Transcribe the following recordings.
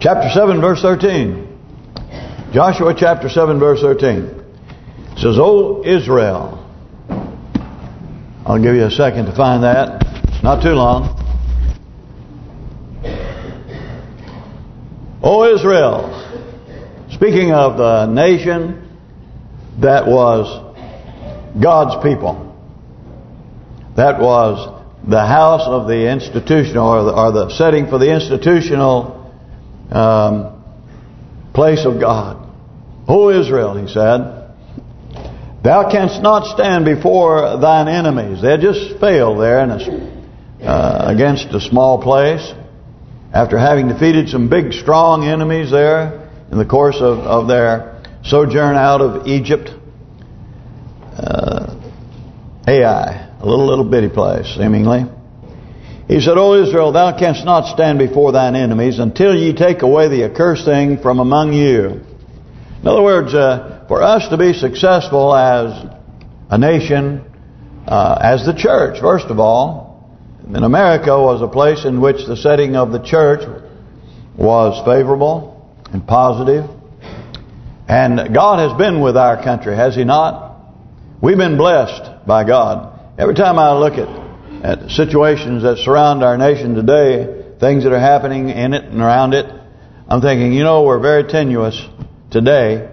Chapter 7, verse 13. Joshua chapter 7, verse 13. It says, O Israel. I'll give you a second to find that. Not too long. O Israel. Speaking of the nation that was God's people. That was the house of the institutional, or the, or the setting for the institutional um, place of God. O Israel, he said, Thou canst not stand before thine enemies. They just failed there in a, uh, against a small place. After having defeated some big, strong enemies there in the course of, of their sojourn out of Egypt. Uh, Ai, a little, little bitty place, seemingly. He said, O Israel, thou canst not stand before thine enemies until ye take away the accursed thing from among you. In other words, uh, for us to be successful as a nation, uh, as the church, first of all, in America was a place in which the setting of the church was favorable and positive. And God has been with our country, has He not? We've been blessed by God. Every time I look at, at situations that surround our nation today, things that are happening in it and around it, I'm thinking, you know, we're very tenuous today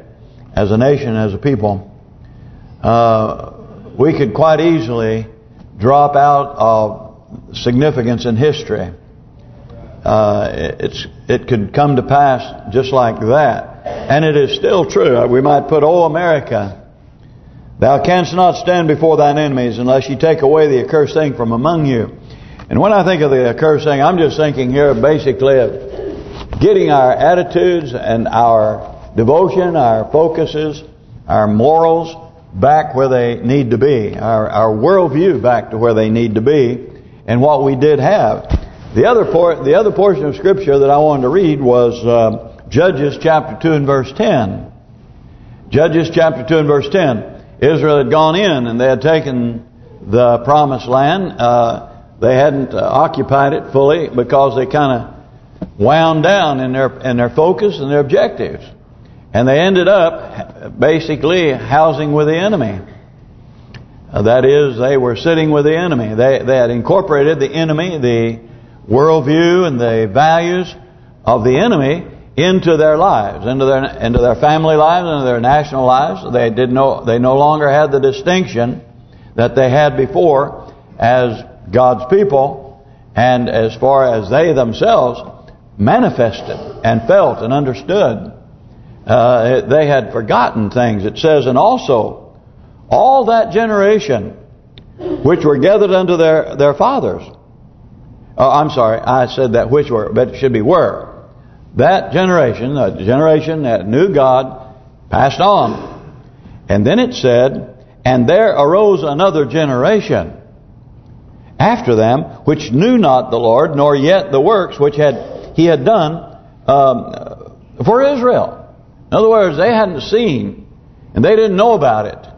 as a nation, as a people. Uh, we could quite easily drop out of significance in history. Uh, it's It could come to pass just like that. And it is still true. We might put, oh, America, Thou canst not stand before thine enemies unless ye take away the accursed thing from among you. And when I think of the accursed thing, I'm just thinking here basically of getting our attitudes and our devotion, our focuses, our morals back where they need to be. Our, our worldview back to where they need to be and what we did have. The other por the other portion of Scripture that I wanted to read was uh, Judges chapter 2 and verse 10. Judges chapter 2 and verse 10. Israel had gone in and they had taken the promised land. Uh, they hadn't uh, occupied it fully because they kind of wound down in their in their focus and their objectives. And they ended up basically housing with the enemy. Uh, that is, they were sitting with the enemy. They, they had incorporated the enemy, the worldview and the values of the enemy into their lives, into their into their family lives, into their national lives. They did no they no longer had the distinction that they had before as God's people, and as far as they themselves manifested and felt and understood, uh, they had forgotten things. It says, and also all that generation which were gathered unto their their fathers. Oh, I'm sorry, I said that which were, but it should be were that generation, the generation that knew God, passed on. And then it said, And there arose another generation after them, which knew not the Lord, nor yet the works which had He had done um, for Israel. In other words, they hadn't seen, and they didn't know about it.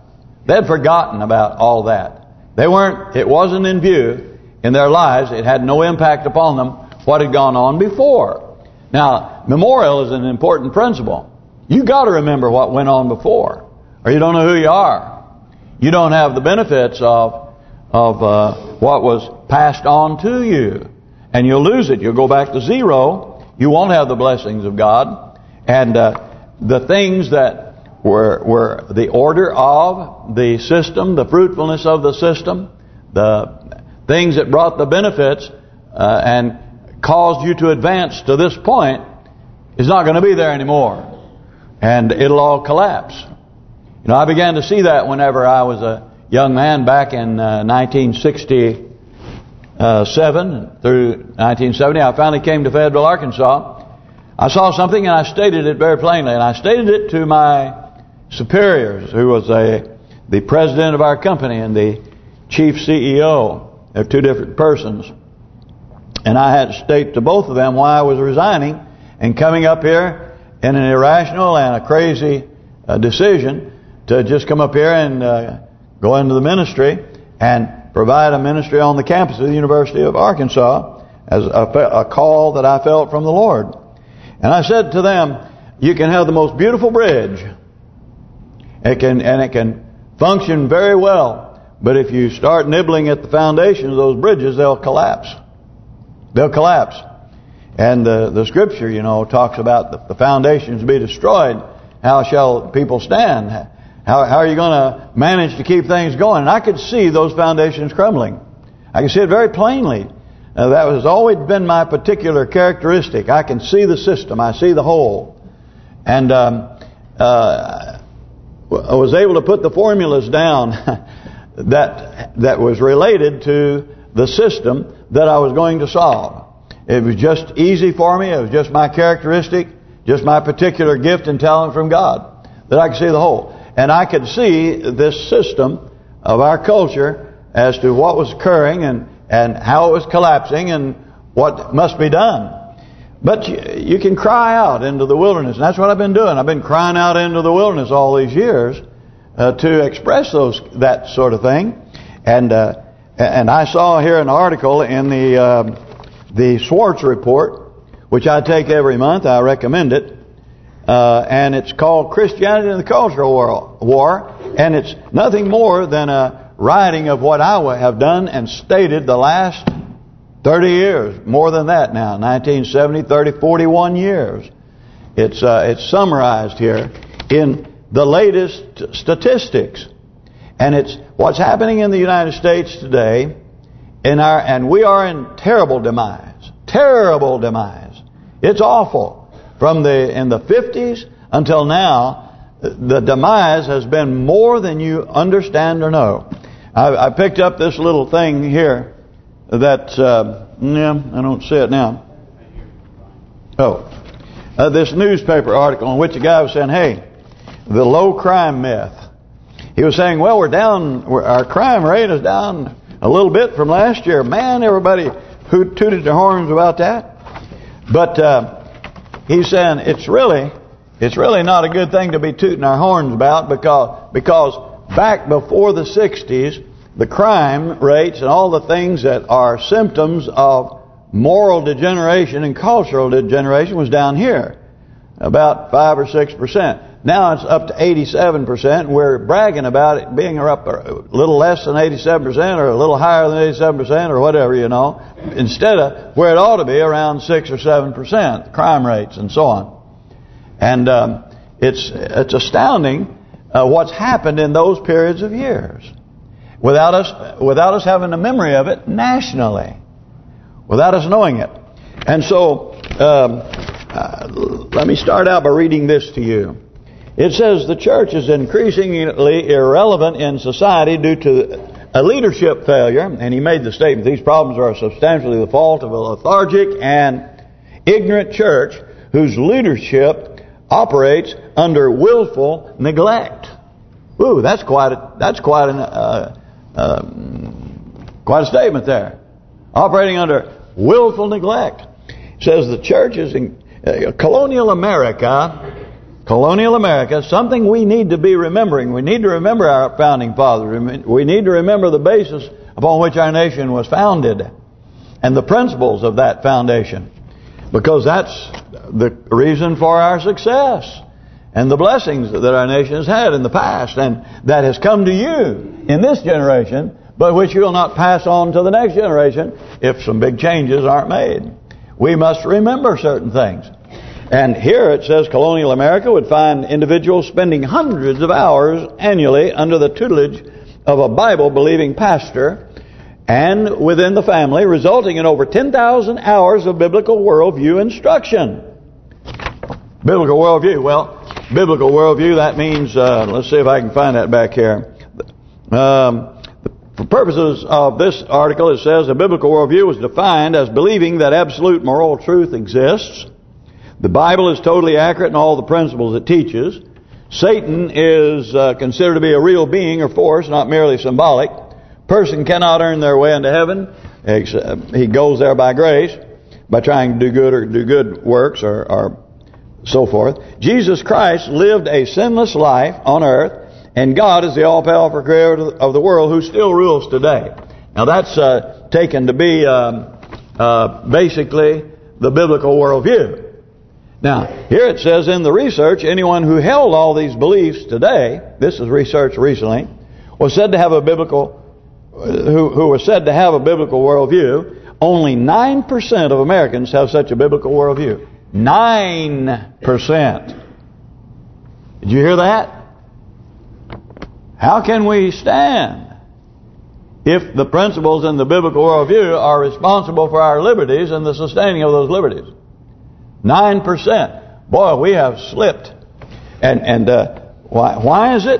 They had forgotten about all that. They weren't, it wasn't in view in their lives. It had no impact upon them what had gone on before. Now, memorial is an important principle. You got to remember what went on before, or you don't know who you are. You don't have the benefits of of uh, what was passed on to you, and you'll lose it. You'll go back to zero. You won't have the blessings of God, and uh, the things that were were the order of the system, the fruitfulness of the system, the things that brought the benefits, uh, and caused you to advance to this point is not going to be there anymore. And it'll all collapse. You know, I began to see that whenever I was a young man back in uh, 1967 through 1970. I finally came to Fayetteville, Arkansas. I saw something and I stated it very plainly. And I stated it to my superiors, who was a the president of our company and the chief CEO. They're two different persons. And I had to state to both of them why I was resigning and coming up here in an irrational and a crazy uh, decision to just come up here and uh, go into the ministry and provide a ministry on the campus of the University of Arkansas as a, a call that I felt from the Lord. And I said to them, you can have the most beautiful bridge. It can and it can function very well. But if you start nibbling at the foundation of those bridges, they'll collapse. They'll collapse. And the the scripture, you know, talks about the, the foundations be destroyed. How shall people stand? How how are you going to manage to keep things going? And I could see those foundations crumbling. I can see it very plainly. Uh, that has always been my particular characteristic. I can see the system. I see the whole. And um, uh, I was able to put the formulas down that that was related to the system that I was going to solve. It was just easy for me. It was just my characteristic, just my particular gift and talent from God that I could see the whole. And I could see this system of our culture as to what was occurring and and how it was collapsing and what must be done. But you, you can cry out into the wilderness. And that's what I've been doing. I've been crying out into the wilderness all these years uh, to express those that sort of thing. And uh, and I saw here an article in the uh, the Schwarz report, which I take every month. I recommend it. Uh, and it's called Christianity and the Cultural War. And it's nothing more than a writing of what I have done and stated the last 30 years, more than that now, 1970, 30, 41 years. It's uh, it's summarized here in the latest statistics, and it's what's happening in the United States today. In our and we are in terrible demise, terrible demise. It's awful. From the in the 50s until now, the demise has been more than you understand or know. I, I picked up this little thing here that, uh, yeah, I don't see it now. Oh, uh, this newspaper article in which a guy was saying, hey, the low crime myth. He was saying, well, we're down, our crime rate is down a little bit from last year. Man, everybody who tooted their horns about that. But uh, he's saying it's really, it's really not a good thing to be tooting our horns about because because back before the 60s, the crime rates and all the things that are symptoms of moral degeneration and cultural degeneration was down here. About 5 or 6%. Now it's up to 87%. We're bragging about it being up a little less than 87% or a little higher than 87% or whatever, you know. Instead of where it ought to be around 6 or 7% crime rates and so on. And um, it's it's astounding uh, what's happened in those periods of years without us without us having a memory of it nationally, without us knowing it. And so, um, uh, let me start out by reading this to you. It says the church is increasingly irrelevant in society due to a leadership failure, and he made the statement, these problems are substantially the fault of a lethargic and ignorant church whose leadership operates under willful neglect. Ooh, that's quite a, that's quite an uh, um, quite a statement there. Operating under willful neglect. Says the church is in uh, colonial America, colonial America, something we need to be remembering. We need to remember our founding fathers. We need to remember the basis upon which our nation was founded and the principles of that foundation. Because that's the reason for our success and the blessings that our nation has had in the past and that has come to you in this generation, but which you will not pass on to the next generation if some big changes aren't made. We must remember certain things. And here it says colonial America would find individuals spending hundreds of hours annually under the tutelage of a Bible-believing pastor and within the family, resulting in over 10,000 hours of biblical worldview instruction. Biblical worldview. Well, biblical worldview, that means, uh, let's see if I can find that back here. Um, for purposes of this article, it says a biblical worldview was defined as believing that absolute moral truth exists. The Bible is totally accurate in all the principles it teaches. Satan is uh, considered to be a real being or force, not merely symbolic. Person cannot earn their way into heaven. He goes there by grace, by trying to do good or do good works or, or so forth. Jesus Christ lived a sinless life on earth, and God is the all-powerful creator of the world who still rules today. Now that's uh, taken to be um, uh, basically the biblical worldview. Now, here it says in the research, anyone who held all these beliefs today, this is research recently, was said to have a biblical, uh, who, who was said to have a biblical worldview. Only 9% of Americans have such a biblical worldview. 9%. Did you hear that? How can we stand if the principles in the biblical worldview are responsible for our liberties and the sustaining of those liberties? 9%. Boy, we have slipped. And and uh, why why is it?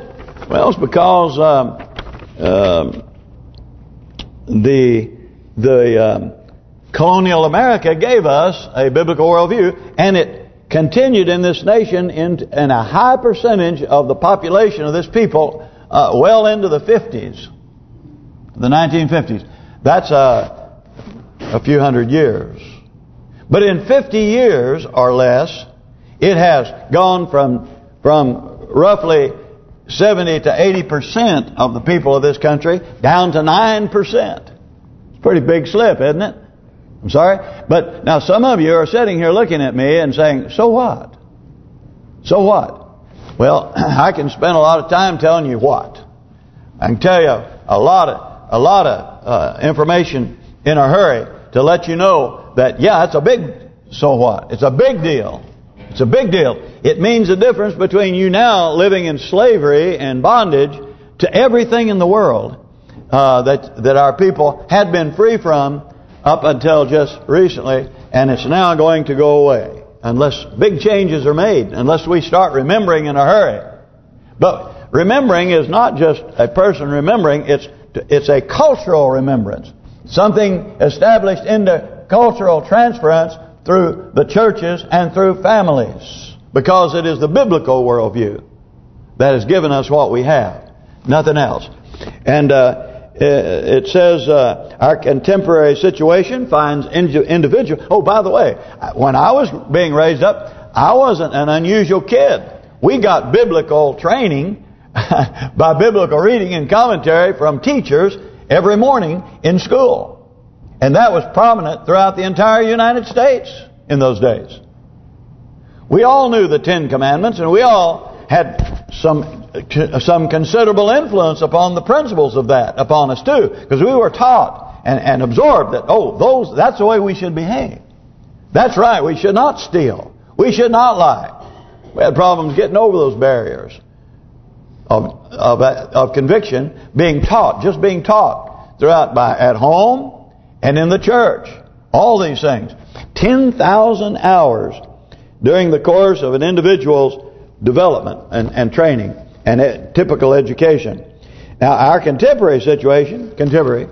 Well, it's because um, um, the the um, colonial America gave us a biblical worldview, and it continued in this nation in, in a high percentage of the population of this people uh, well into the 50s, the 1950s. That's uh, a few hundred years. But in 50 years or less, it has gone from from roughly 70 to 80 percent of the people of this country down to 9 percent. It's a pretty big slip, isn't it? I'm sorry? But now some of you are sitting here looking at me and saying, so what? So what? Well, I can spend a lot of time telling you what. I can tell you a lot of a lot of uh, information in a hurry to let you know that, yeah, it's a big so what. It's a big deal. It's a big deal. It means the difference between you now living in slavery and bondage to everything in the world uh, that that our people had been free from up until just recently, and it's now going to go away unless big changes are made, unless we start remembering in a hurry. But remembering is not just a person remembering, it's it's a cultural remembrance. Something established into cultural transference through the churches and through families. Because it is the biblical worldview that has given us what we have. Nothing else. And uh, it says uh, our contemporary situation finds individual. Oh, by the way, when I was being raised up, I wasn't an unusual kid. We got biblical training by biblical reading and commentary from teachers every morning in school. And that was prominent throughout the entire United States in those days. We all knew the Ten Commandments and we all had some some considerable influence upon the principles of that upon us too. Because we were taught and, and absorbed that, oh, those that's the way we should behave. That's right, we should not steal. We should not lie. We had problems getting over those barriers of of of conviction being taught, just being taught throughout by at home and in the church. All these things. 10,000 hours during the course of an individual's development and, and training and typical education. Now, our contemporary situation, contemporary,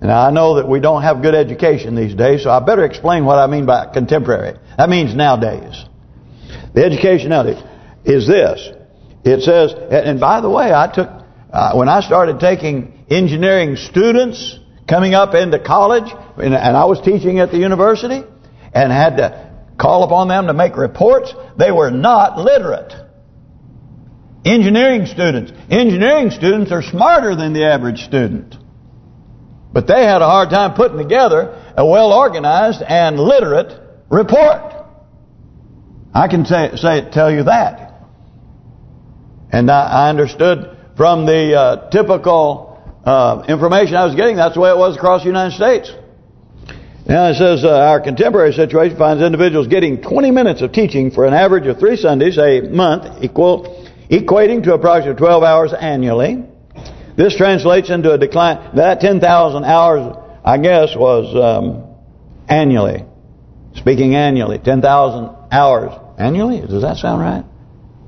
and I know that we don't have good education these days, so I better explain what I mean by contemporary. That means nowadays. The education nowadays is this. It says, and by the way, I took, uh, when I started taking engineering students coming up into college, and I was teaching at the university, and had to call upon them to make reports, they were not literate. Engineering students. Engineering students are smarter than the average student. But they had a hard time putting together a well-organized and literate report. I can say, say tell you that. And I, I understood from the uh, typical uh, information I was getting, that's the way it was across the United States. Now it says, uh, our contemporary situation finds individuals getting 20 minutes of teaching for an average of three Sundays a month equal equating to approximately 12 hours annually. This translates into a decline. That 10,000 hours, I guess, was um, annually. Speaking annually, 10,000 hours annually. Does that sound right?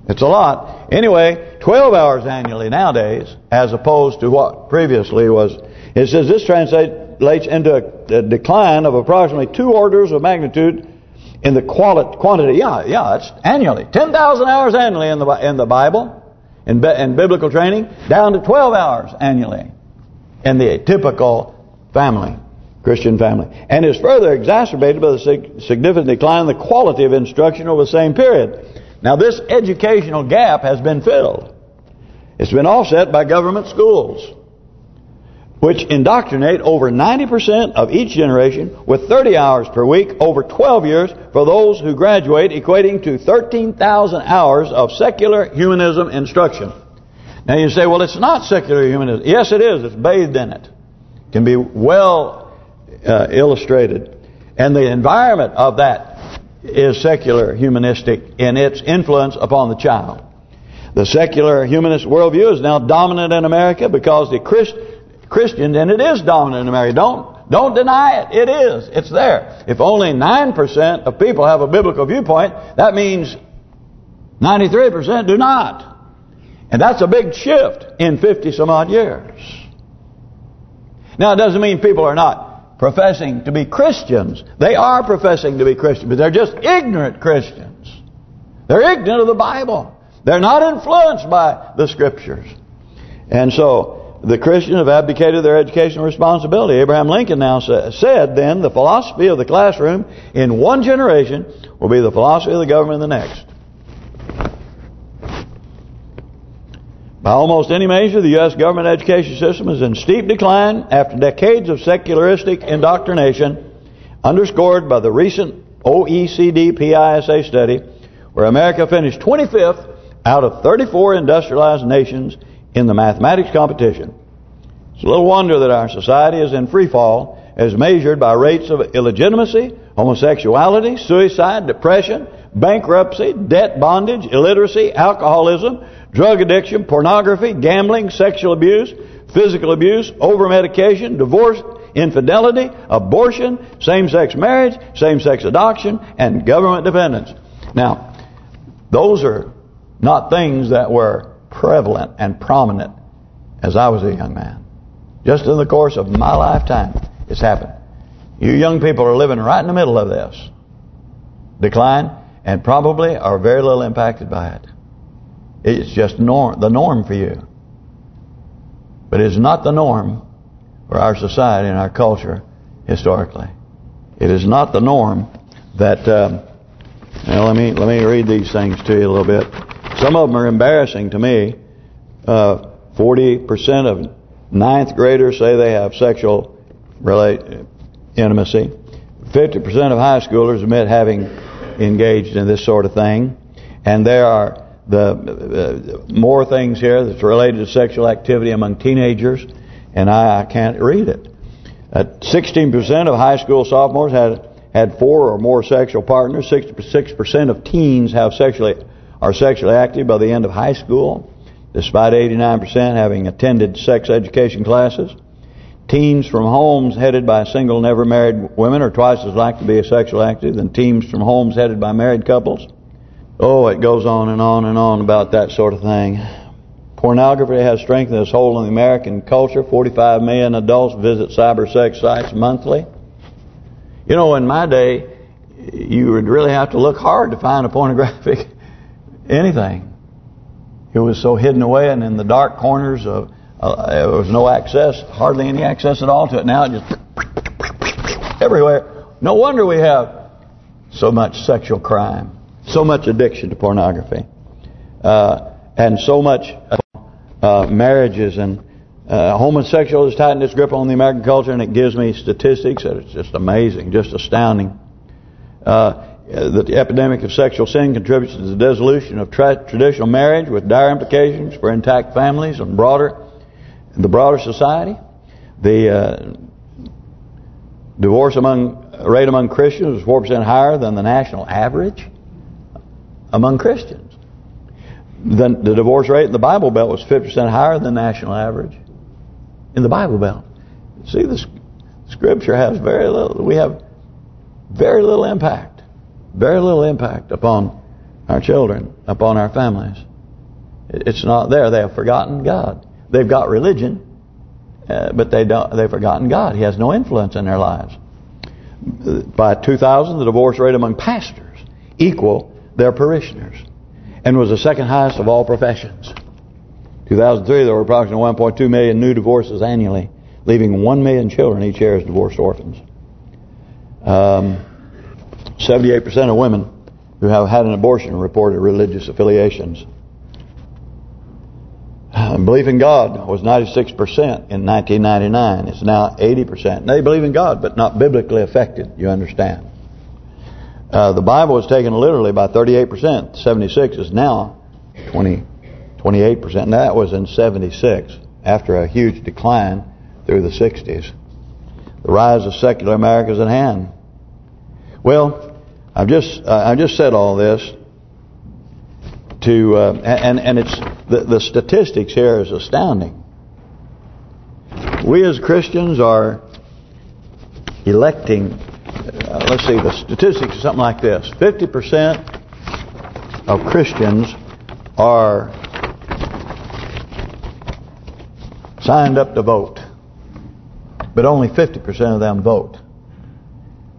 It's a lot. Anyway, 12 hours annually nowadays, as opposed to what previously was. It says this translates into a, a decline of approximately two orders of magnitude in the quality, quantity, yeah, yeah, it's annually. 10,000 hours annually in the in the Bible, in, in biblical training, down to 12 hours annually in the typical family, Christian family. And is further exacerbated by the significant decline in the quality of instruction over the same period. Now this educational gap has been filled. It's been offset by government schools. which indoctrinate over 90% of each generation with 30 hours per week over 12 years for those who graduate, equating to 13,000 hours of secular humanism instruction. Now you say, well, it's not secular humanism. Yes, it is. It's bathed in it. it can be well uh, illustrated. And the environment of that is secular humanistic in its influence upon the child. The secular humanist worldview is now dominant in America because the Christ Christians, and it is dominant in America. Don't don't deny it. It is. It's there. If only 9% of people have a biblical viewpoint, that means 93% do not. And that's a big shift in 50 some odd years. Now, it doesn't mean people are not professing to be Christians. They are professing to be Christians, but they're just ignorant Christians. They're ignorant of the Bible. They're not influenced by the Scriptures. And so, the Christians have abdicated their educational responsibility. Abraham Lincoln now said then the philosophy of the classroom in one generation will be the philosophy of the government in the next. By almost any measure, the U.S. government education system is in steep decline after decades of secularistic indoctrination, underscored by the recent OECD PISA study, where America finished 25th out of 34 industrialized nations in the mathematics competition. It's a little wonder that our society is in free fall as measured by rates of illegitimacy, homosexuality, suicide, depression, bankruptcy, debt bondage, illiteracy, alcoholism, drug addiction, pornography, gambling, sexual abuse, physical abuse, over-medication, divorce, infidelity, abortion, same-sex marriage, same-sex adoption, and government dependence. Now, those are not things that were prevalent and prominent as I was a young man. Just in the course of my lifetime, it's happened. You young people are living right in the middle of this decline and probably are very little impacted by it. It's just norm, the norm for you. But it's not the norm for our society and our culture historically. It is not the norm that... Um, well, let me let me read these things to you a little bit. Some of them are embarrassing to me. 40% uh, of ninth graders say they have sexual relate intimacy. 50% of high schoolers admit having engaged in this sort of thing. And there are the uh, more things here that's related to sexual activity among teenagers, and I, I can't read it. 16% of high school sophomores had had four or more sexual partners. 66% of teens have sexually are sexually active by the end of high school, despite 89% having attended sex education classes. Teens from homes headed by single, never married women are twice as likely to be sexually active than teens from homes headed by married couples. Oh, it goes on and on and on about that sort of thing. Pornography has strengthened its hold on the American culture. 45 million adults visit cyber sex sites monthly. You know, in my day, you would really have to look hard to find a pornographic anything. It was so hidden away and in the dark corners of there was no access, hardly any access at all to it. Now it just everywhere. No wonder we have so much sexual crime, so much addiction to pornography, uh, and so much uh, marriages and uh, homosexual has tightened its grip on the American culture, and it gives me statistics that it's just amazing, just astounding. Uh, that the epidemic of sexual sin contributes to the dissolution of tra traditional marriage with dire implications for intact families and broader the broader society. The uh, divorce among rate among Christians was 4% higher than the national average among Christians. The, the divorce rate in the Bible Belt was 50% higher than the national average in the Bible Belt. See, the Scripture has very little. We have very little impact very little impact upon our children, upon our families. It's not there. They have forgotten God. They've got religion, uh, but they don't. They've forgotten God. He has no influence in their lives. By 2000, the divorce rate among pastors equal their parishioners, and was the second highest of all professions. 2003, there were approximately 1.2 million new divorces annually, leaving 1 million children each year as divorced orphans. Um, 78% of women who have had an abortion reported religious affiliations. Belief in God was 96% in 1999. It's now 80%. They believe in God, but not biblically affected, you understand. Uh, the Bible was taken literally by 38%. 76 is now 20, 28%. And that was in 76, after a huge decline through the 60s. The rise of secular America is at hand. Well, I've just uh, I've just said all this to uh, and and it's the the statistics here is astounding. We as Christians are electing. Uh, let's see, the statistics something like this: fifty percent of Christians are signed up to vote, but only 50% of them vote.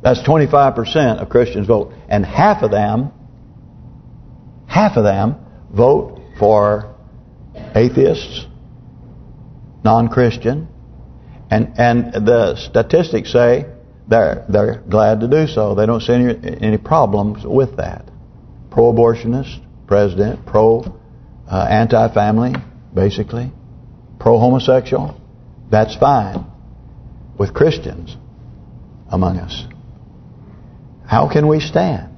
That's 25% of Christians vote. And half of them, half of them vote for atheists, non-Christian, and and the statistics say they're they're glad to do so. They don't see any any problems with that. Pro-abortionist president, pro uh, anti-family, basically, pro-homosexual. That's fine with Christians among us. How can we stand?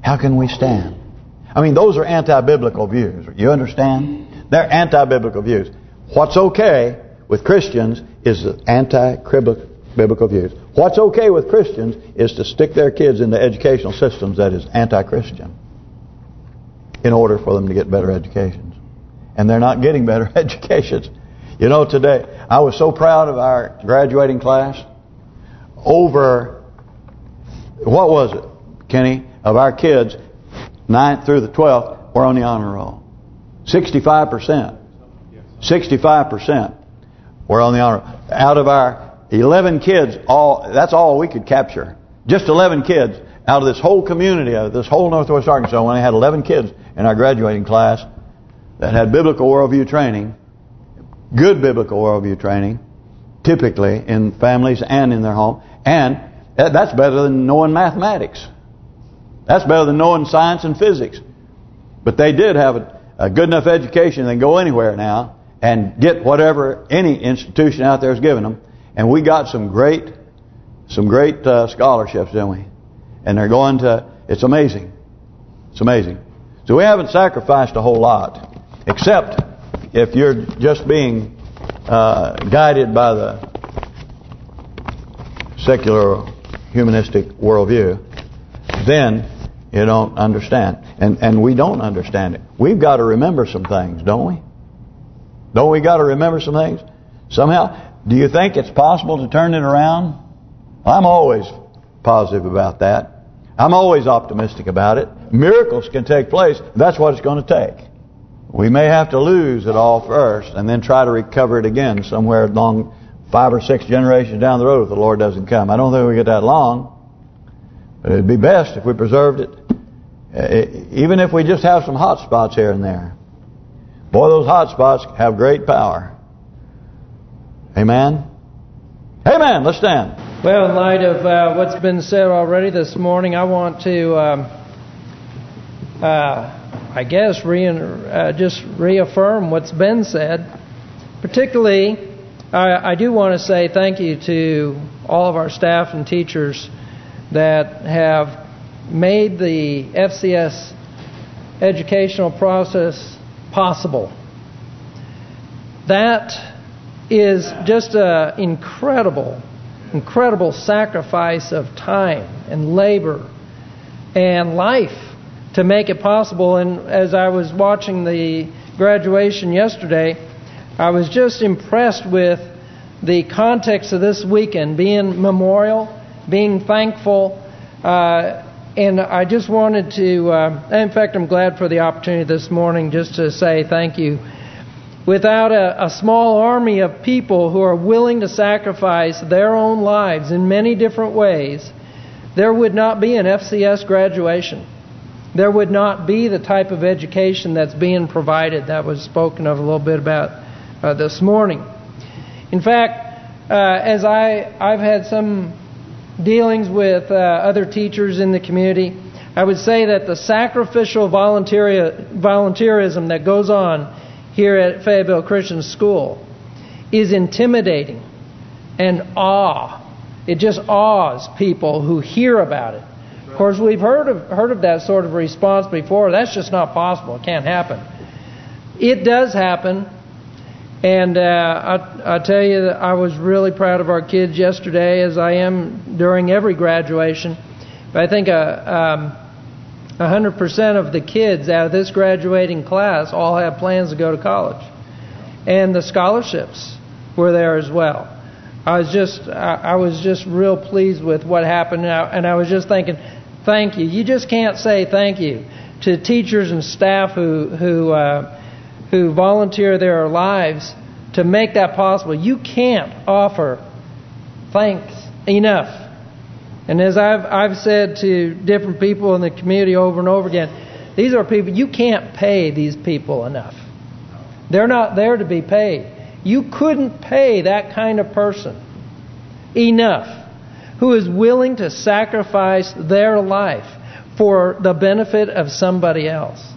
How can we stand? I mean, those are anti-biblical views. You understand? They're anti-biblical views. What's okay with Christians is anti-biblical views. What's okay with Christians is to stick their kids into educational systems that is anti-Christian in order for them to get better educations. And they're not getting better educations. You know, today, I was so proud of our graduating class. Over, what was it, Kenny, of our kids, 9th through the 12th, were on the honor roll. 65%. 65% were on the honor Out of our 11 kids, all that's all we could capture. Just 11 kids out of this whole community, of this whole Northwest Arkansas, when I had 11 kids in our graduating class that had biblical worldview training, good biblical worldview training, typically in families and in their home. And that's better than knowing mathematics. That's better than knowing science and physics. But they did have a, a good enough education they can go anywhere now and get whatever any institution out there is giving them. And we got some great some great uh, scholarships, didn't we? And they're going to, it's amazing. It's amazing. So we haven't sacrificed a whole lot, except if you're just being uh, guided by the secular humanistic worldview, then you don't understand. And and we don't understand it. We've got to remember some things, don't we? Don't we got to remember some things? Somehow, do you think it's possible to turn it around? I'm always positive about that. I'm always optimistic about it. Miracles can take place. That's what it's going to take. We may have to lose it all first and then try to recover it again somewhere along five or six generations down the road if the Lord doesn't come. I don't think we get that long. But it'd be best if we preserved it. Eh, even if we just have some hot spots here and there. Boy, those hot spots have great power. Amen? Amen. Let's stand. Well, in light of uh, what's been said already this morning, I want to, um, uh, I guess, re uh, just reaffirm what's been said. Particularly, I, I do want to say thank you to all of our staff and teachers that have made the FCS educational process possible. That is just an incredible incredible sacrifice of time and labor and life to make it possible. And as I was watching the graduation yesterday, I was just impressed with the context of this weekend, being memorial, being thankful, uh, and I just wanted to, uh, in fact, I'm glad for the opportunity this morning just to say thank you without a, a, small army of people who are willing to sacrifice their own lives in many different ways, there would not be an FCS graduation. There would not be the type of education that's being provided that was spoken of a little bit about uh, this morning. In fact, uh, as I, I've had some dealings with uh, other teachers in the community, I would say that the sacrificial volunteerism that goes on here at Fayetteville Christian School is intimidating and awe. It just awes people who hear about it. Of course, we've heard of heard of that sort of response before. That's just not possible. It can't happen. It does happen. And uh, I, I tell you, that I was really proud of our kids yesterday, as I am during every graduation. But I think uh, um, 100% of the kids out of this graduating class all have plans to go to college. And the scholarships were there as well. I was just I, I was just real pleased with what happened, and I, and I was just thinking, thank you. You just can't say thank you to teachers and staff who who uh, who volunteer their lives to make that possible. You can't offer thanks enough. And as I've I've said to different people in the community over and over again, these are people you can't pay these people enough. They're not there to be paid. You couldn't pay that kind of person enough who is willing to sacrifice their life for the benefit of somebody else.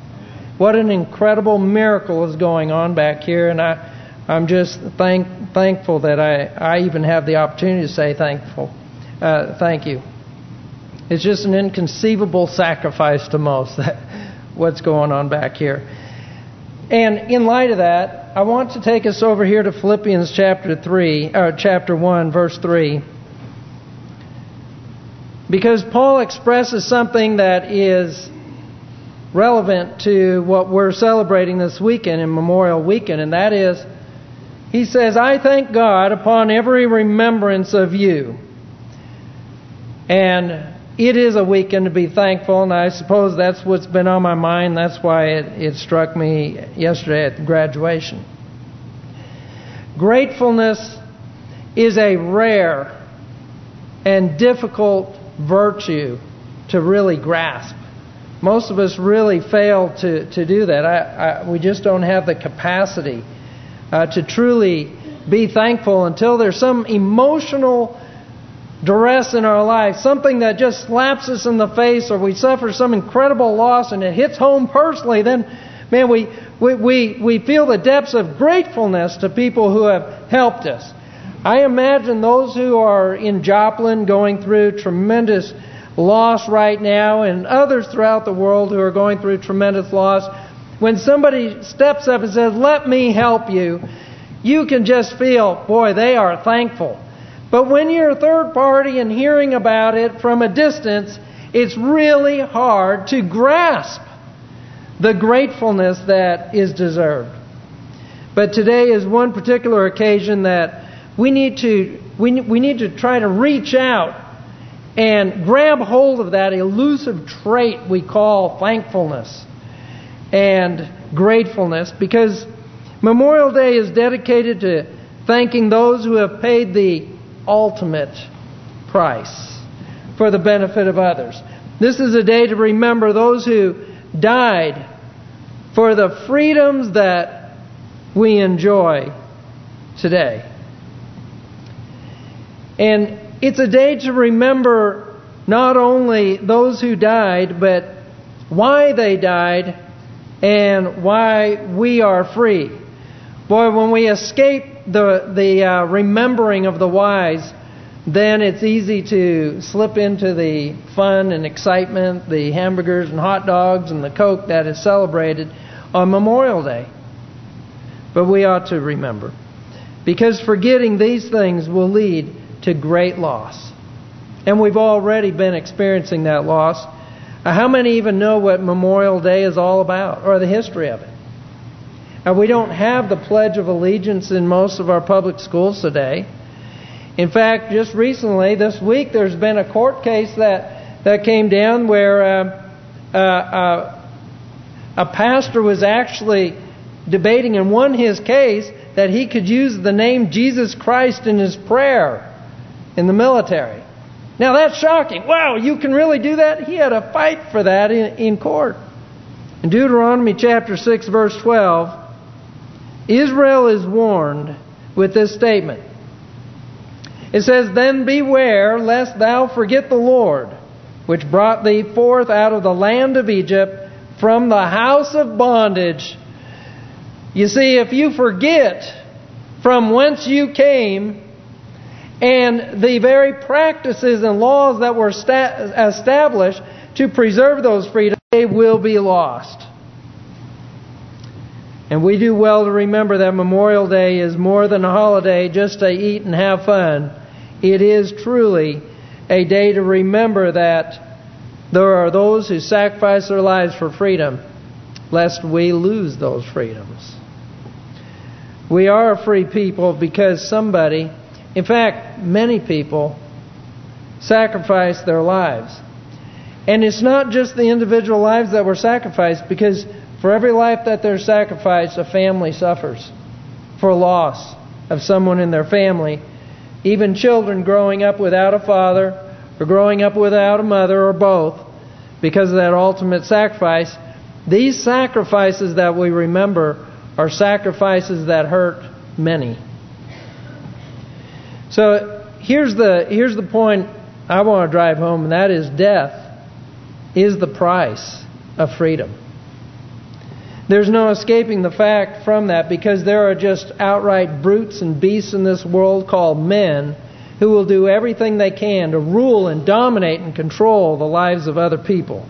What an incredible miracle is going on back here, and I, I'm just thank, thankful that I, I even have the opportunity to say thankful, uh, thank you. It's just an inconceivable sacrifice to most that what's going on back here. And in light of that, I want to take us over here to Philippians chapter 3, or chapter 1, verse 3. Because Paul expresses something that is relevant to what we're celebrating this weekend in Memorial Weekend, and that is, he says, I thank God upon every remembrance of you. And it is a weekend to be thankful, and I suppose that's what's been on my mind. That's why it, it struck me yesterday at graduation. Gratefulness is a rare and difficult virtue to really grasp. Most of us really fail to, to do that. I, I, we just don't have the capacity uh, to truly be thankful until there's some emotional duress in our life, something that just slaps us in the face or we suffer some incredible loss and it hits home personally, then, man, we, we, we, we feel the depths of gratefulness to people who have helped us. I imagine those who are in Joplin going through tremendous loss right now and others throughout the world who are going through tremendous loss, when somebody steps up and says, let me help you, you can just feel, boy, they are thankful. But when you're a third party and hearing about it from a distance, it's really hard to grasp the gratefulness that is deserved. But today is one particular occasion that we need to we we need to try to reach out and grab hold of that elusive trait we call thankfulness and gratefulness because Memorial Day is dedicated to thanking those who have paid the ultimate price for the benefit of others. This is a day to remember those who died for the freedoms that we enjoy today. And it's a day to remember not only those who died, but why they died and why we are free. Boy, when we escape the the uh, remembering of the wise, then it's easy to slip into the fun and excitement, the hamburgers and hot dogs and the Coke that is celebrated on Memorial Day. But we ought to remember. Because forgetting these things will lead to great loss. And we've already been experiencing that loss. Uh, how many even know what Memorial Day is all about or the history of it? And we don't have the Pledge of Allegiance in most of our public schools today. In fact, just recently, this week, there's been a court case that, that came down where uh, uh, uh, a pastor was actually debating and won his case that he could use the name Jesus Christ in his prayer in the military. Now that's shocking. Wow, you can really do that? He had a fight for that in, in court. In Deuteronomy chapter 6 verse 12, Israel is warned with this statement. It says, Then beware lest thou forget the Lord, which brought thee forth out of the land of Egypt from the house of bondage. You see, if you forget from whence you came and the very practices and laws that were established to preserve those freedoms, they will be lost. And we do well to remember that Memorial Day is more than a holiday just to eat and have fun. It is truly a day to remember that there are those who sacrifice their lives for freedom, lest we lose those freedoms. We are a free people because somebody, in fact, many people, sacrificed their lives. And it's not just the individual lives that were sacrificed, because for every life that they're sacrificed, a family suffers for loss of someone in their family. Even children growing up without a father or growing up without a mother or both because of that ultimate sacrifice. These sacrifices that we remember are sacrifices that hurt many. So here's the here's the point I want to drive home, and that is death is the price of freedom. There's no escaping the fact from that because there are just outright brutes and beasts in this world called men who will do everything they can to rule and dominate and control the lives of other people.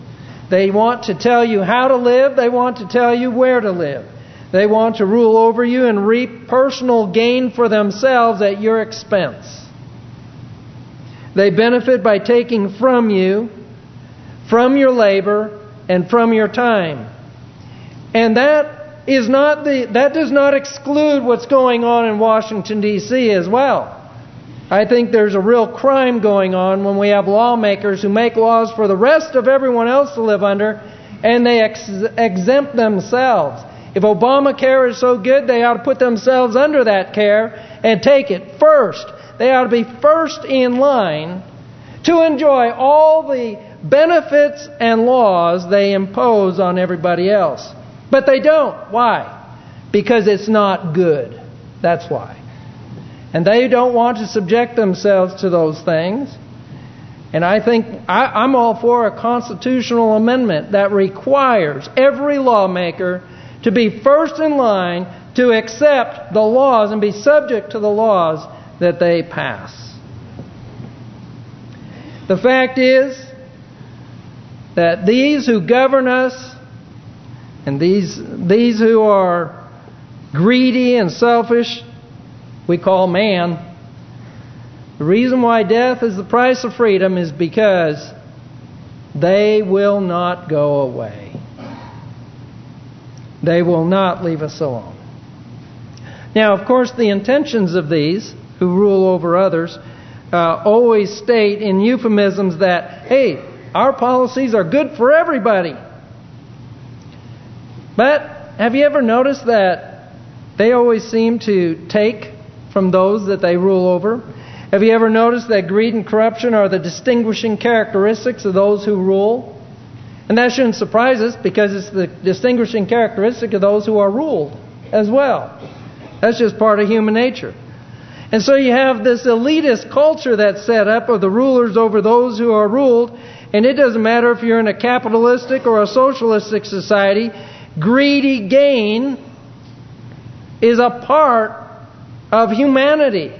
They want to tell you how to live. They want to tell you where to live. They want to rule over you and reap personal gain for themselves at your expense. They benefit by taking from you, from your labor, and from your time. And that is not the that does not exclude what's going on in Washington D.C. as well. I think there's a real crime going on when we have lawmakers who make laws for the rest of everyone else to live under and they ex exempt themselves. If Obamacare is so good, they ought to put themselves under that care and take it first. They ought to be first in line to enjoy all the benefits and laws they impose on everybody else. But they don't. Why? Because it's not good. That's why. And they don't want to subject themselves to those things. And I think I, am all for a constitutional amendment that requires every lawmaker to be first in line to accept the laws and be subject to the laws that they pass. The fact is that these who govern us and these, these who are greedy and selfish, we call man. The reason why death is the price of freedom is because they will not go away. They will not leave us alone. Now, of course, the intentions of these who rule over others uh, always state in euphemisms that, hey, our policies are good for everybody. But have you ever noticed that they always seem to take from those that they rule over? Have you ever noticed that greed and corruption are the distinguishing characteristics of those who rule? And that shouldn't surprise us because it's the distinguishing characteristic of those who are ruled as well. That's just part of human nature. And so you have this elitist culture that's set up of the rulers over those who are ruled. And it doesn't matter if you're in a capitalistic or a socialistic society greedy gain is a part of humanity.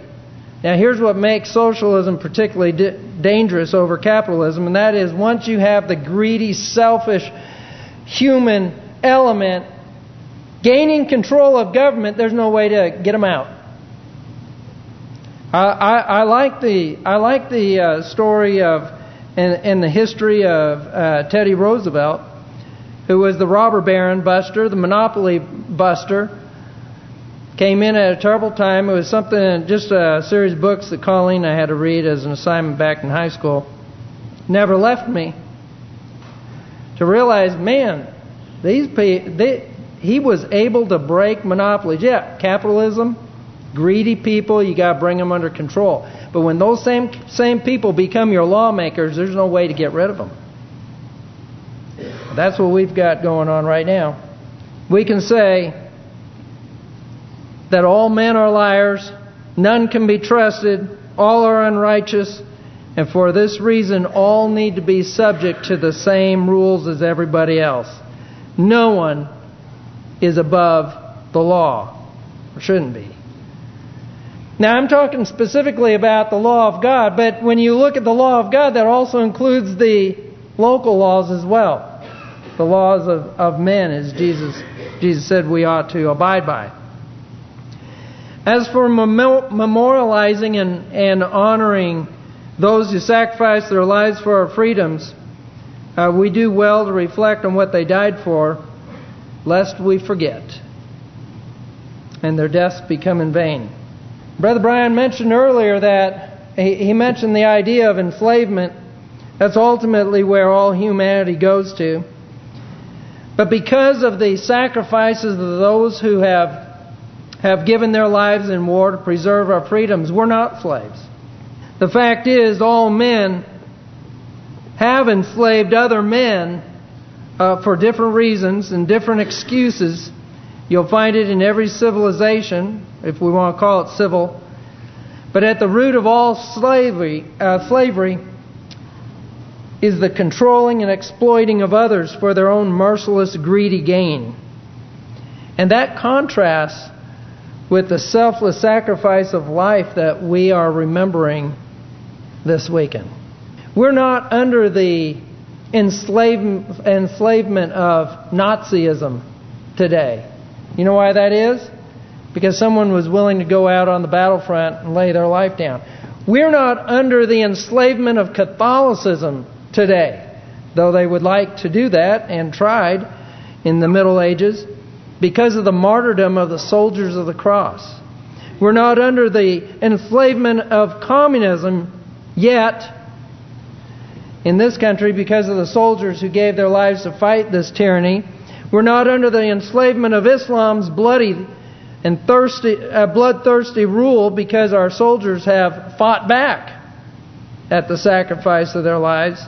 Now, here's what makes socialism particularly dangerous over capitalism, and that is once you have the greedy, selfish, human element gaining control of government, there's no way to get them out. I, I, I like the I like the uh, story of in, the history of uh, Teddy Roosevelt who was the robber baron buster, the monopoly buster, came in at a terrible time. It was something, just a series of books that Colleen I had to read as an assignment back in high school. Never left me to realize, man, these they, he was able to break monopolies. Yeah, capitalism, greedy people, you got to bring them under control. But when those same same people become your lawmakers, there's no way to get rid of them. That's what we've got going on right now. We can say that all men are liars, none can be trusted, all are unrighteous, and for this reason all need to be subject to the same rules as everybody else. No one is above the law, or shouldn't be. Now I'm talking specifically about the law of God, but when you look at the law of God, that also includes the local laws as well. The laws of, of men, as Jesus Jesus said we ought to abide by. As for memorializing and, and honoring those who sacrificed their lives for our freedoms, uh, we do well to reflect on what they died for, lest we forget and their deaths become in vain. Brother Brian mentioned earlier that he mentioned the idea of enslavement. That's ultimately where all humanity goes to. But because of the sacrifices of those who have have given their lives in war to preserve our freedoms, we're not slaves. The fact is, all men have enslaved other men uh, for different reasons and different excuses. You'll find it in every civilization, if we want to call it civil. But at the root of all slavery, uh, slavery is the controlling and exploiting of others for their own merciless, greedy gain. And that contrasts with the selfless sacrifice of life that we are remembering this weekend. We're not under the enslavement of Nazism today. You know why that is? Because someone was willing to go out on the battlefront and lay their life down. We're not under the enslavement of Catholicism today, though they would like to do that and tried in the Middle Ages because of the martyrdom of the soldiers of the cross. We're not under the enslavement of communism yet in this country because of the soldiers who gave their lives to fight this tyranny. We're not under the enslavement of Islam's bloody and thirsty, uh, bloodthirsty rule because our soldiers have fought back at the sacrifice of their lives.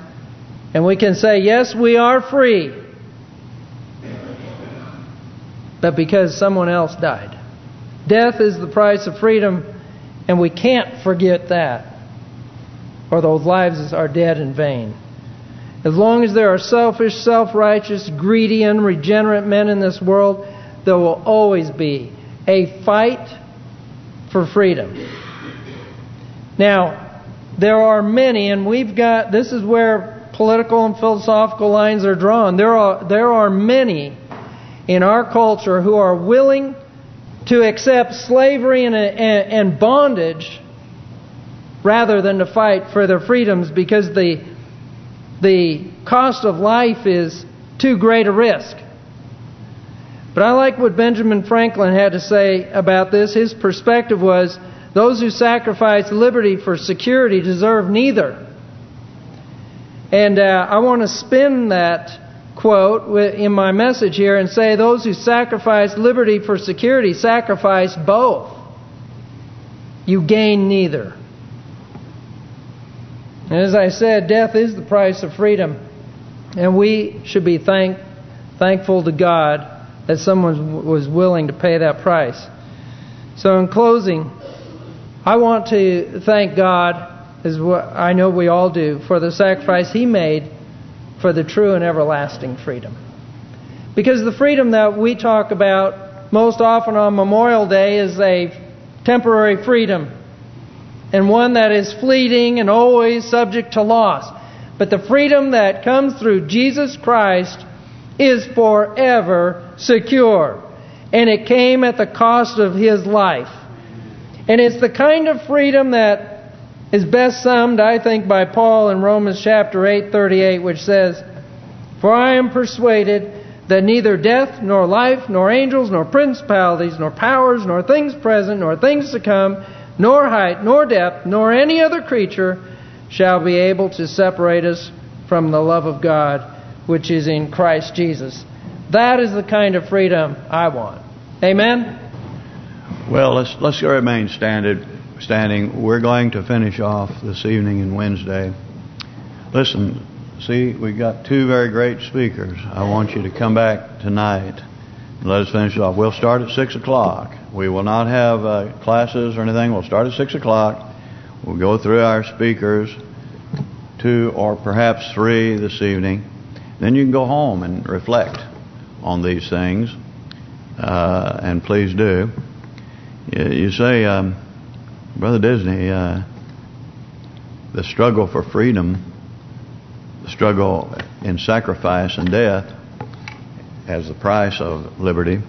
And we can say, yes, we are free. But because someone else died. Death is the price of freedom, and we can't forget that. Or those lives are dead in vain. As long as there are selfish, self-righteous, greedy, unregenerate men in this world, there will always be a fight for freedom. Now, there are many, and we've got, this is where political and philosophical lines are drawn. There are there are many in our culture who are willing to accept slavery and, and, and bondage rather than to fight for their freedoms because the the cost of life is too great a risk. But I like what Benjamin Franklin had to say about this. His perspective was, those who sacrifice liberty for security deserve neither. And uh, I want to spin that quote in my message here and say those who sacrifice liberty for security sacrifice both. You gain neither. And as I said, death is the price of freedom. And we should be thank, thankful to God that someone was willing to pay that price. So in closing, I want to thank God as I know we all do, for the sacrifice He made for the true and everlasting freedom. Because the freedom that we talk about most often on Memorial Day is a temporary freedom and one that is fleeting and always subject to loss. But the freedom that comes through Jesus Christ is forever secure. And it came at the cost of His life. And it's the kind of freedom that is best summed, I think, by Paul in Romans chapter 8:38, which says, For I am persuaded that neither death, nor life, nor angels, nor principalities, nor powers, nor things present, nor things to come, nor height, nor depth, nor any other creature shall be able to separate us from the love of God, which is in Christ Jesus. That is the kind of freedom I want. Amen? Well, let's let's remain standing standing. We're going to finish off this evening and Wednesday. Listen, see, we got two very great speakers. I want you to come back tonight and let us finish off. We'll start at 6 o'clock. We will not have uh, classes or anything. We'll start at 6 o'clock. We'll go through our speakers, two or perhaps three this evening. Then you can go home and reflect on these things. uh, and please do. You, you say, um, Brother Disney, uh, the struggle for freedom, the struggle in sacrifice and death as the price of liberty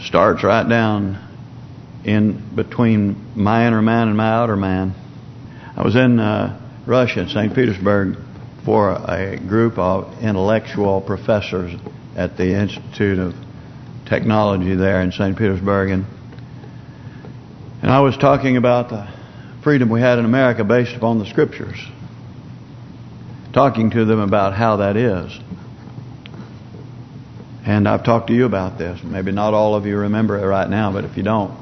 starts right down in between my inner man and my outer man. I was in uh, Russia, St. Petersburg, for a group of intellectual professors at the Institute of Technology there in St. Petersburg. And, and I was talking about the freedom we had in America based upon the Scriptures. Talking to them about how that is. And I've talked to you about this. Maybe not all of you remember it right now, but if you don't,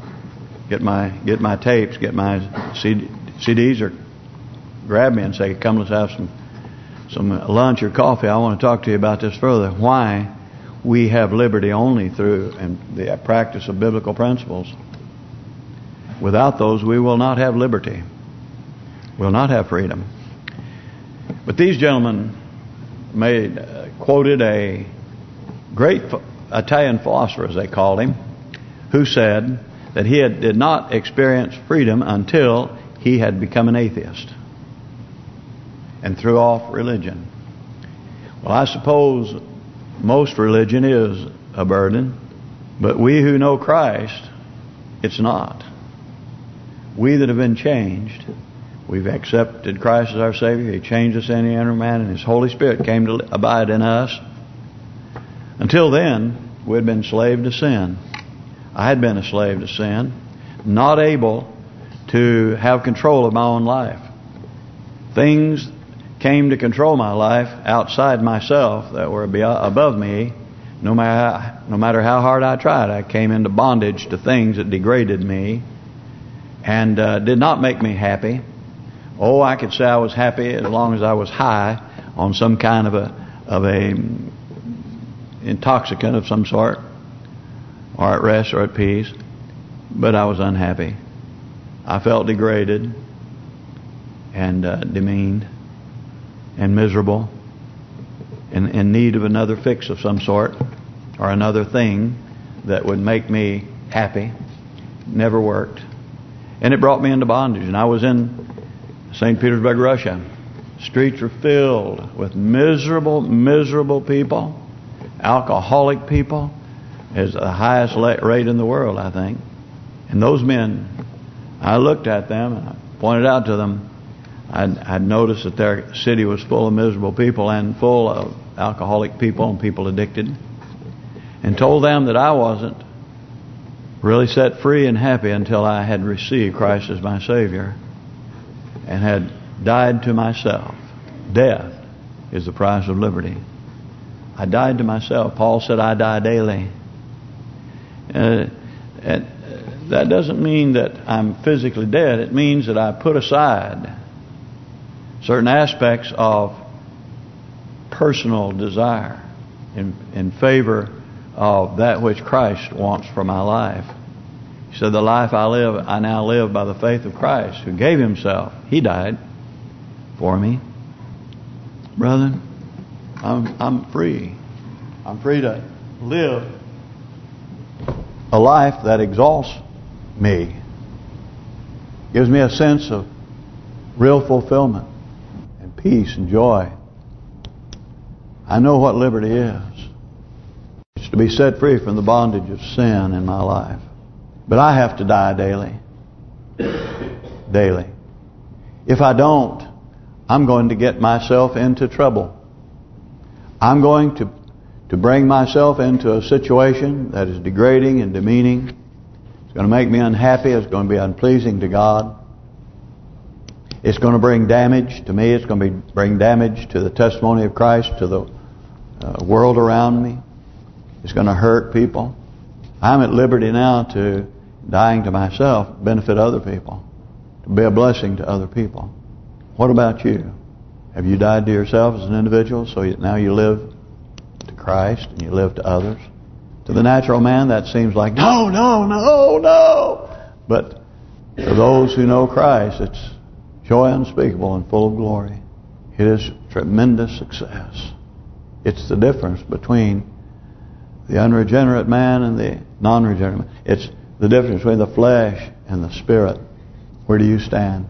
get my get my tapes, get my CD, CDs, or grab me and say, "Come, let's have some some lunch or coffee." I want to talk to you about this further. Why we have liberty only through and the practice of biblical principles. Without those, we will not have liberty. We'll not have freedom. But these gentlemen made uh, quoted a great Italian philosopher, as they called him, who said that he had, did not experience freedom until he had become an atheist and threw off religion. Well, I suppose most religion is a burden, but we who know Christ, it's not. We that have been changed, we've accepted Christ as our Savior. He changed us in the inner man, and His Holy Spirit came to abide in us. Until then, we had been slave to sin. I had been a slave to sin, not able to have control of my own life. Things came to control my life outside myself that were above me. No matter how, no matter how hard I tried, I came into bondage to things that degraded me and uh, did not make me happy. Oh, I could say I was happy as long as I was high on some kind of a of a intoxicant of some sort, or at rest or at peace. But I was unhappy. I felt degraded and uh, demeaned and miserable and in need of another fix of some sort or another thing that would make me happy. Never worked. And it brought me into bondage. And I was in St. Petersburg, Russia. Streets were filled with miserable, miserable people. Alcoholic people. Is the highest rate in the world, I think. And those men, I looked at them and I pointed out to them I'd, I'd noticed that their city was full of miserable people and full of alcoholic people and people addicted. And told them that I wasn't really set free and happy until I had received Christ as my Savior and had died to myself. Death is the price of liberty. I died to myself. Paul said I die daily. Uh, and that doesn't mean that I'm physically dead. It means that I put aside certain aspects of personal desire in in favor of that which Christ wants for my life. He said, the life I live, I now live by the faith of Christ, who gave himself. He died for me. Brethren, I'm I'm free. I'm free to live a life that exalts me. Gives me a sense of real fulfillment and peace and joy. I know what liberty is. To be set free from the bondage of sin in my life. But I have to die daily. daily. If I don't, I'm going to get myself into trouble. I'm going to to bring myself into a situation that is degrading and demeaning. It's going to make me unhappy. It's going to be unpleasing to God. It's going to bring damage to me. It's going to be, bring damage to the testimony of Christ, to the uh, world around me. It's going to hurt people. I'm at liberty now to, dying to myself, benefit other people. To be a blessing to other people. What about you? Have you died to yourself as an individual so now you live to Christ and you live to others? To the natural man that seems like, no, no, no, no. But for those who know Christ, it's Joy unspeakable and full of glory. It is tremendous success. It's the difference between the unregenerate man and the non-regenerate man. It's the difference between the flesh and the spirit. Where do you stand?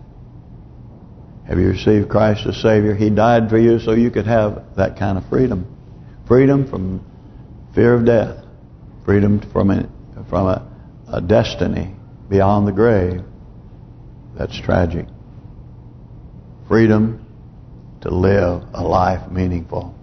Have you received Christ as Savior? He died for you so you could have that kind of freedom. Freedom from fear of death. Freedom from a, from a, a destiny beyond the grave. That's tragic. Freedom to live a life meaningful